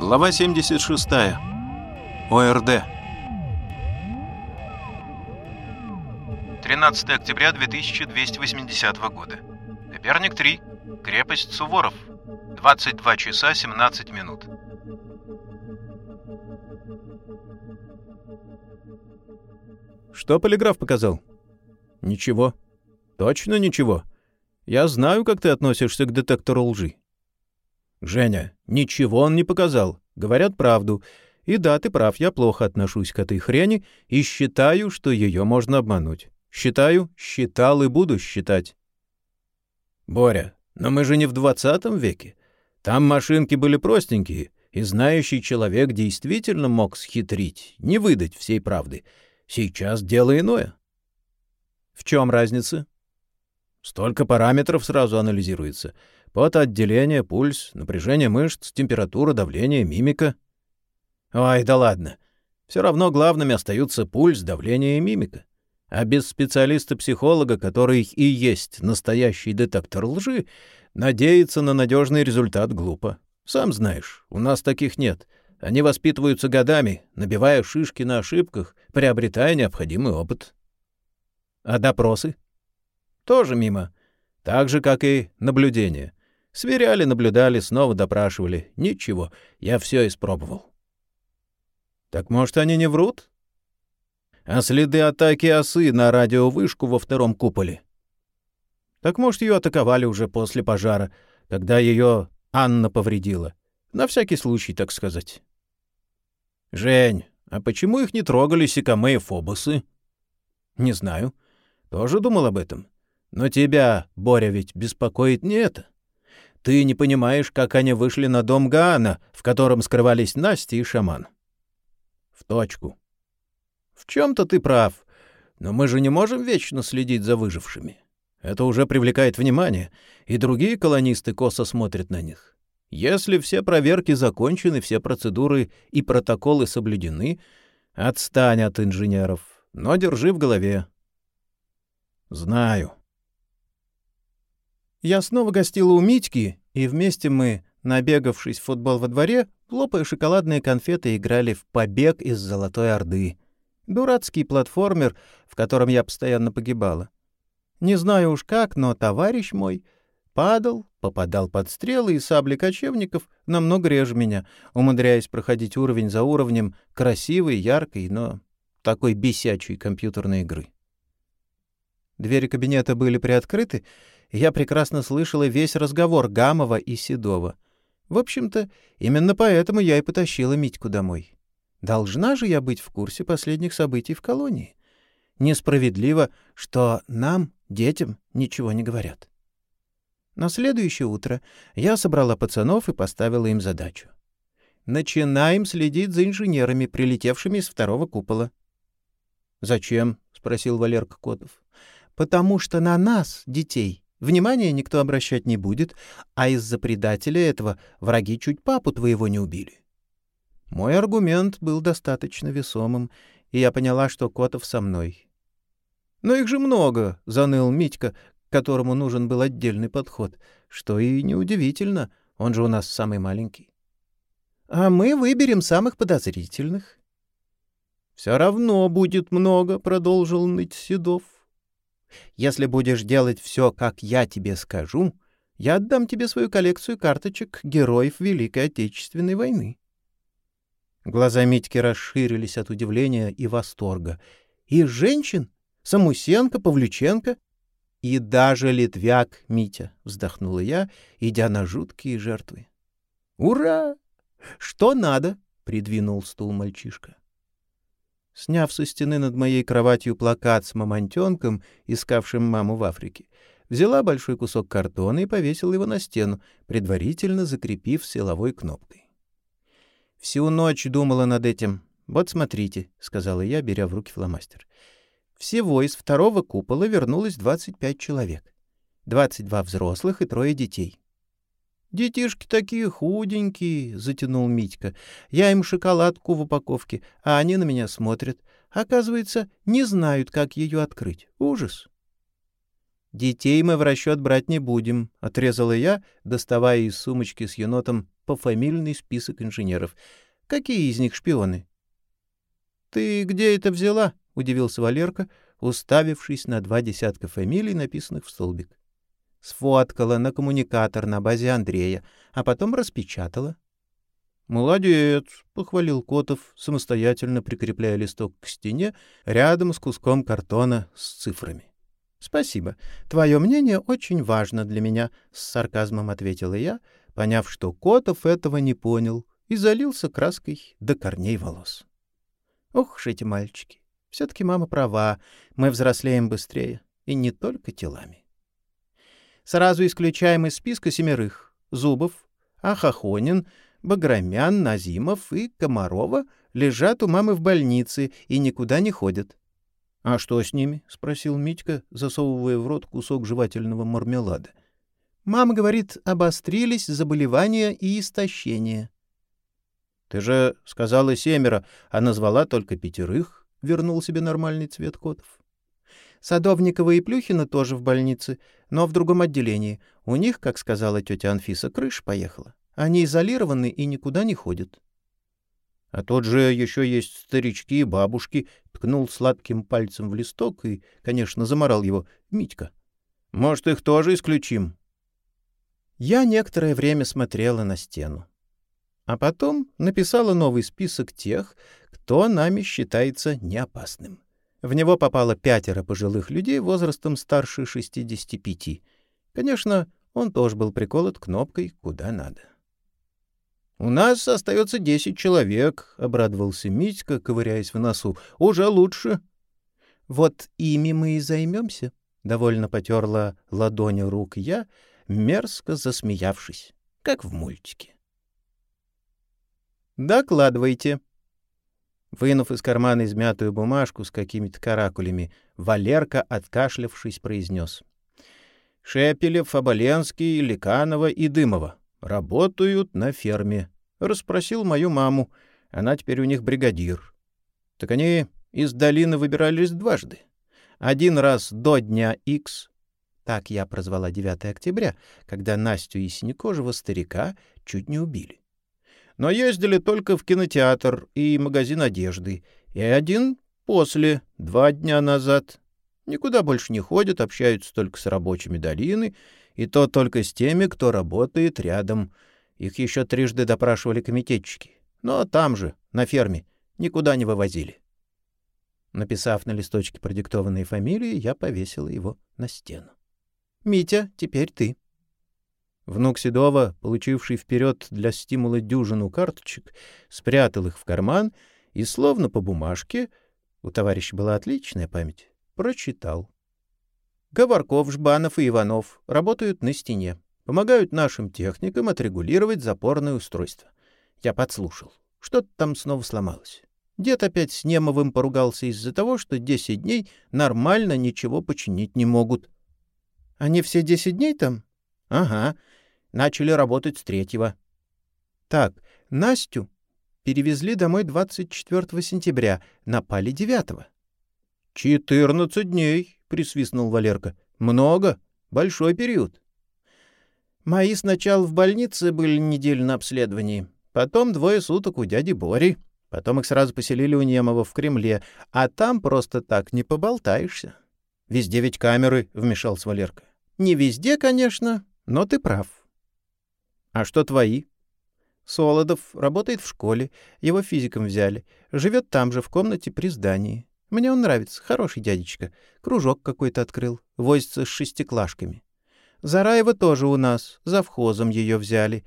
Глава 76. ОРД. 13 октября 2280 года. Коперник 3. Крепость Суворов. 22 часа 17 минут. Что полиграф показал? Ничего. Точно ничего. Я знаю, как ты относишься к детектору лжи. Женя, ничего он не показал. Говорят правду. И да, ты прав, я плохо отношусь к этой хрени и считаю, что ее можно обмануть. Считаю, считал и буду считать. Боря, но мы же не в двадцатом веке. Там машинки были простенькие, и знающий человек действительно мог схитрить, не выдать всей правды. Сейчас дело иное. В чем разница? Столько параметров сразу анализируется. Потоотделение, пульс, напряжение мышц, температура, давление, мимика. Ой, да ладно. Все равно главными остаются пульс, давление и мимика. А без специалиста-психолога, который и есть настоящий детектор лжи, надеяться на надежный результат глупо. Сам знаешь, у нас таких нет. Они воспитываются годами, набивая шишки на ошибках, приобретая необходимый опыт. А допросы? Тоже мимо. Так же, как и наблюдение. Сверяли, наблюдали, снова допрашивали. Ничего, я все испробовал. Так может, они не врут? А следы атаки осы на радиовышку во втором куполе? Так может, ее атаковали уже после пожара, когда ее Анна повредила. На всякий случай, так сказать. Жень, а почему их не трогали Сикаме и Фобосы? Не знаю. Тоже думал об этом. Но тебя, Боря, ведь беспокоит не это. Ты не понимаешь, как они вышли на дом Гаана, в котором скрывались Настя и шаман. В точку. В чем-то ты прав, но мы же не можем вечно следить за выжившими. Это уже привлекает внимание, и другие колонисты косо смотрят на них. Если все проверки закончены, все процедуры и протоколы соблюдены, отстань от инженеров, но держи в голове. Знаю. Я снова гостила у Митьки, и вместе мы, набегавшись в футбол во дворе, лопая шоколадные конфеты, играли в «Побег из Золотой Орды». Дурацкий платформер, в котором я постоянно погибала. Не знаю уж как, но товарищ мой падал, попадал под стрелы и сабли кочевников намного реже меня, умудряясь проходить уровень за уровнем красивой, яркой, но такой бесячей компьютерной игры. Двери кабинета были приоткрыты, я прекрасно слышала весь разговор Гамова и Седова. В общем-то, именно поэтому я и потащила Митьку домой. Должна же я быть в курсе последних событий в колонии. Несправедливо, что нам, детям, ничего не говорят. На следующее утро я собрала пацанов и поставила им задачу. Начинаем следить за инженерами, прилетевшими из второго купола. «Зачем?» — спросил Валерка Котов. «Потому что на нас, детей, Внимания никто обращать не будет, а из-за предателя этого враги чуть папу твоего не убили. Мой аргумент был достаточно весомым, и я поняла, что Котов со мной. «Но их же много», — заныл Митька, которому нужен был отдельный подход, что и неудивительно, он же у нас самый маленький. «А мы выберем самых подозрительных». «Все равно будет много», — продолжил ныть Седов. Если будешь делать все, как я тебе скажу, я отдам тебе свою коллекцию карточек героев Великой Отечественной войны. Глаза Митьки расширились от удивления и восторга. И женщин? Самусенко, Павлюченко? И даже Литвяк, Митя, вздохнула я, идя на жуткие жертвы. Ура! Что надо? придвинул стул мальчишка. Сняв со стены над моей кроватью плакат с мамонтенком, искавшим маму в Африке, взяла большой кусок картона и повесила его на стену, предварительно закрепив силовой кнопкой. Всю ночь думала над этим. Вот смотрите, сказала я, беря в руки фломастер. Всего из второго купола вернулось 25 человек. 22 взрослых и трое детей. Детишки такие худенькие, — затянул Митька. Я им шоколадку в упаковке, а они на меня смотрят. Оказывается, не знают, как ее открыть. Ужас. Детей мы в расчет брать не будем, — отрезала я, доставая из сумочки с енотом пофамильный список инженеров. Какие из них шпионы? — Ты где это взяла? — удивился Валерка, уставившись на два десятка фамилий, написанных в столбик. Сфоткала на коммуникатор на базе Андрея, а потом распечатала. — Молодец, — похвалил Котов, самостоятельно прикрепляя листок к стене рядом с куском картона с цифрами. «Спасибо. Твое мнение очень важно для меня», — с сарказмом ответила я, поняв, что Котов этого не понял, и залился краской до корней волос. Ох уж эти мальчики! Все-таки мама права, мы взрослеем быстрее, и не только телами. Сразу исключаем из списка семерых — Зубов, Ахахонин, Баграмян, Назимов и Комарова лежат у мамы в больнице и никуда не ходят. — А что с ними? — спросил Митька, засовывая в рот кусок жевательного мармелада. — Мама говорит, обострились заболевания и истощение. — Ты же сказала семеро, а назвала только пятерых, — вернул себе нормальный цвет котов. Садовникова и Плюхина тоже в больнице, но в другом отделении. У них, как сказала тетя Анфиса, крыша поехала. Они изолированы и никуда не ходят. А тот же еще есть старички и бабушки, ткнул сладким пальцем в листок и, конечно, заморал его Митька. Может, их тоже исключим? Я некоторое время смотрела на стену. А потом написала новый список тех, кто нами считается неопасным. В него попало пятеро пожилых людей возрастом старше 65. Конечно, он тоже был приколот кнопкой куда надо. «У нас остается десять человек», — обрадовался Митька, ковыряясь в носу. «Уже лучше». «Вот ими мы и займемся», — довольно потерла ладонью рук я, мерзко засмеявшись, как в мультике. «Докладывайте». Вынув из кармана измятую бумажку с какими-то каракулями, Валерка, откашлявшись, произнес. «Шепелев, Оболенский, Ликанова и Дымова. Работают на ферме. Расспросил мою маму. Она теперь у них бригадир. Так они из долины выбирались дважды. Один раз до дня X, так я прозвала 9 октября, когда Настю и синекожего старика чуть не убили. Но ездили только в кинотеатр и магазин одежды, и один после, два дня назад. Никуда больше не ходят, общаются только с рабочими долины — и то только с теми, кто работает рядом. Их еще трижды допрашивали комитетчики. Но там же, на ферме, никуда не вывозили. Написав на листочке продиктованные фамилии, я повесил его на стену. «Митя, теперь ты». Внук Седова, получивший вперед для стимула дюжину карточек, спрятал их в карман и, словно по бумажке, у товарища была отличная память, прочитал. Говорков, Жбанов и Иванов работают на стене, помогают нашим техникам отрегулировать запорное устройство. Я подслушал. Что-то там снова сломалось. Дед опять с Немовым поругался из-за того, что десять дней нормально ничего починить не могут. — Они все десять дней там? — Ага. Начали работать с третьего. — Так, Настю перевезли домой 24 сентября, напали 9. — Четырнадцать дней, присвистнул Валерка. Много, большой период. Мои сначала в больнице были неделю на обследовании, потом двое суток у дяди Бори, потом их сразу поселили у Немова в Кремле, а там просто так не поболтаешься. Везде ведь камеры, вмешался Валерка. Не везде, конечно, но ты прав. А что твои? Солодов работает в школе, его физиком взяли, живет там же в комнате при здании. Мне он нравится, хороший дядечка. Кружок какой-то открыл, возится с шестиклашками. Зараева тоже у нас, за вхозом ее взяли.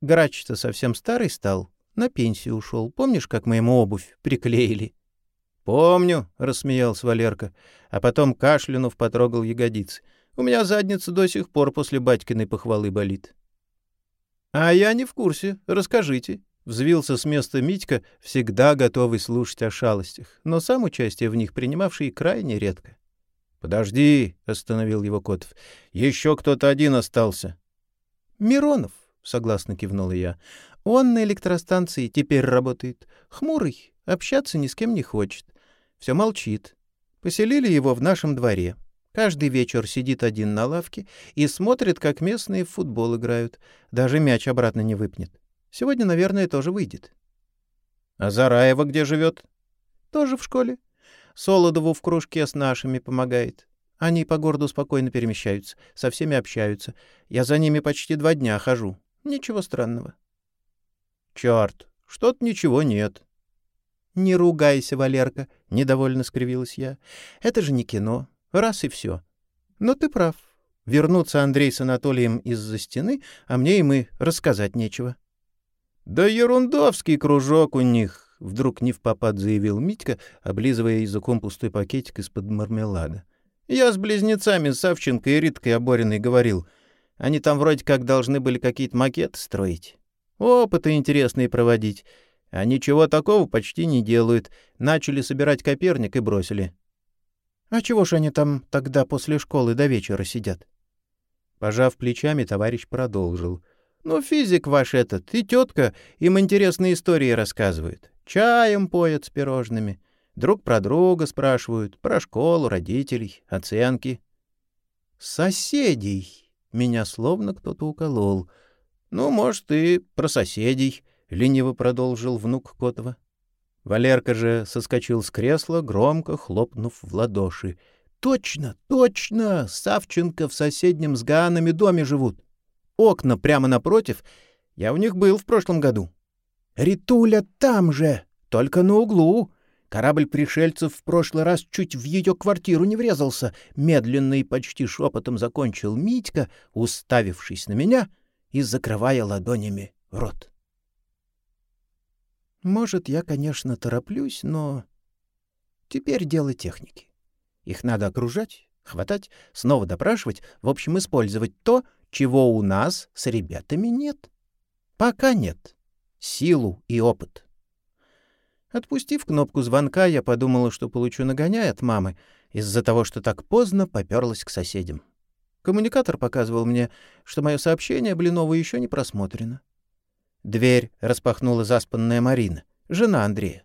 Грач-то совсем старый стал, на пенсию ушел. Помнишь, как мы ему обувь приклеили? — Помню, — рассмеялся Валерка, а потом кашлянув потрогал ягодицы. У меня задница до сих пор после батькиной похвалы болит. — А я не в курсе, расскажите. Взвился с места Митька, всегда готовый слушать о шалостях, но сам участие в них принимавший крайне редко. — Подожди, — остановил его Котов, — еще кто-то один остался. — Миронов, — согласно кивнул я. — Он на электростанции теперь работает. Хмурый, общаться ни с кем не хочет. Все молчит. Поселили его в нашем дворе. Каждый вечер сидит один на лавке и смотрит, как местные в футбол играют. Даже мяч обратно не выпнет. Сегодня, наверное, тоже выйдет. — А Зараева где живет? — Тоже в школе. Солодову в кружке с нашими помогает. Они по городу спокойно перемещаются, со всеми общаются. Я за ними почти два дня хожу. Ничего странного. — Черт, что-то ничего нет. — Не ругайся, Валерка, — недовольно скривилась я. — Это же не кино. Раз и все. Но ты прав. Вернуться Андрей с Анатолием из-за стены, а мне им и рассказать нечего. — Да ерундовский кружок у них, — вдруг не в попад заявил Митька, облизывая языком пустой пакетик из-под мармелада. — Я с близнецами Савченко и Риткой Обориной говорил. Они там вроде как должны были какие-то макеты строить. Опыты интересные проводить. А ничего такого почти не делают. Начали собирать Коперник и бросили. — А чего ж они там тогда после школы до вечера сидят? Пожав плечами, товарищ продолжил. — Ну, физик ваш этот и тетка им интересные истории рассказывают. Чаем поят с пирожными. Друг про друга спрашивают, про школу, родителей, оценки. — Соседей! Меня словно кто-то уколол. — Ну, может, и про соседей, — лениво продолжил внук Котова. Валерка же соскочил с кресла, громко хлопнув в ладоши. — Точно, точно! Савченко в соседнем с Гаанами доме живут. Окна прямо напротив. Я у них был в прошлом году. — Ритуля там же, только на углу. Корабль пришельцев в прошлый раз чуть в ее квартиру не врезался. Медленно и почти шепотом закончил Митька, уставившись на меня и закрывая ладонями рот. — может, я, конечно, тороплюсь, но... Теперь дело техники. Их надо окружать, хватать, снова допрашивать, в общем, использовать то, чего у нас с ребятами нет. Пока нет. Силу и опыт. Отпустив кнопку звонка, я подумала, что получу нагоняй от мамы из-за того, что так поздно поперлась к соседям. Коммуникатор показывал мне, что мое сообщение Блинову еще не просмотрено. Дверь распахнула заспанная Марина, жена Андрея.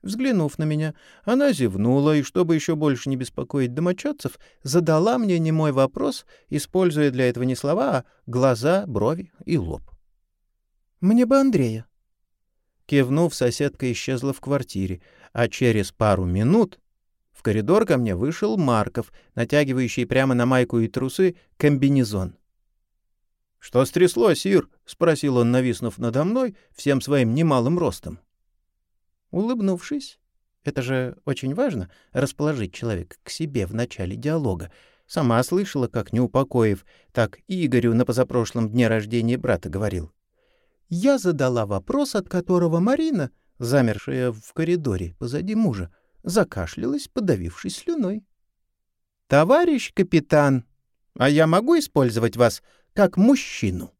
Взглянув на меня, она зевнула и, чтобы еще больше не беспокоить домочадцев, задала мне немой вопрос, используя для этого не слова, а глаза, брови и лоб. «Мне бы Андрея». Кивнув, соседка исчезла в квартире, а через пару минут в коридор ко мне вышел Марков, натягивающий прямо на майку и трусы комбинезон. — Что стряслось, Ир? — спросил он, нависнув надо мной всем своим немалым ростом. Улыбнувшись, это же очень важно — расположить человека к себе в начале диалога. Сама слышала, как, не упокоив, так Игорю на позапрошлом дне рождения брата говорил. Я задала вопрос, от которого Марина, замершая в коридоре позади мужа, закашлялась, подавившись слюной. «Товарищ капитан, а я могу использовать вас как мужчину.